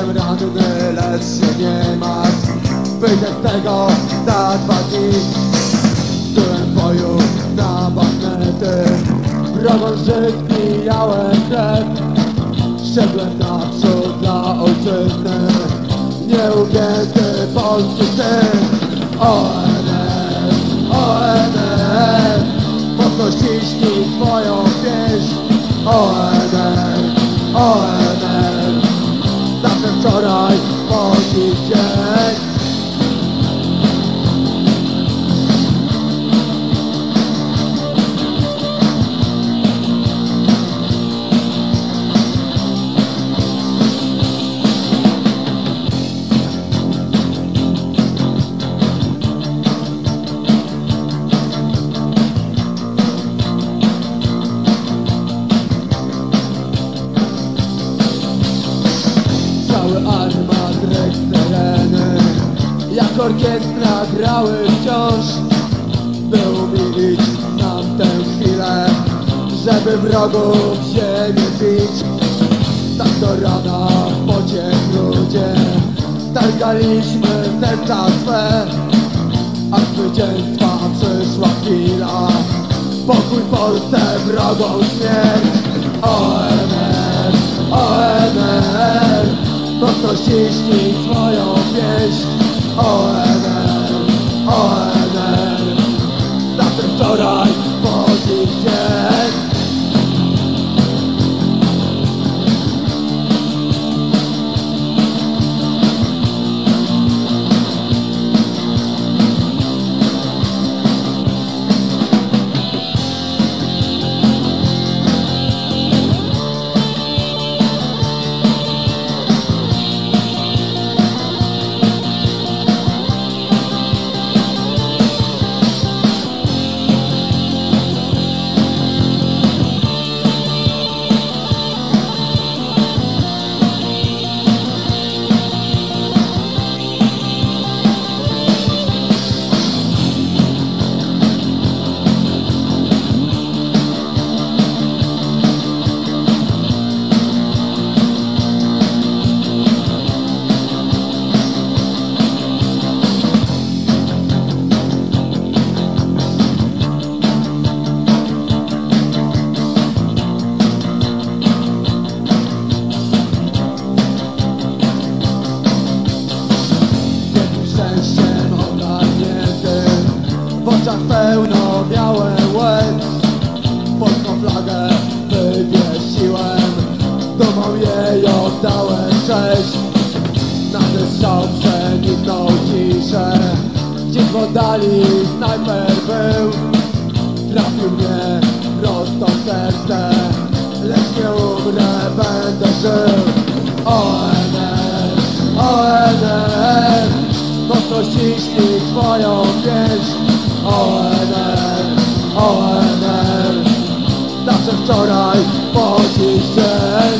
Jestem ranny, lecz się nie martw. Wyjdę z tego za dwa dni. Byłem w boju na bagnety Wrogą żyć mijałem krew. Szedłem naprzód dla ojczyzny. Nieugięty polski syn. ONR, ONR Mocno ściśnij swoją pieśń ONR, ONR wczoraj, po dziś Cały armat rek syreny Jak orkiestra grały wciąż By umilić nam tę chwilę Żeby wrogów ziemię bić Tak do rana w pocie ludzie Targaliśmy serca swe. A zwycięstwa przyszła chwila Pokój Polsce wrogą śmierć. ONR, Mocno ściśnij swoją pieśń. ONR, oczach pełno białe łez. Polską flagę wywiesiłem dumą jej oddałem cześć Na wystrzał przeniknął ciszę. Gdzieś w oddali snajper był. Trafił mnie prosto w serce. Lecz nie umrę, będę żył. ONR, ONR Mocno ściśnij swoją pieśń ONR, ONR Nasze wczoraj po dzisiaj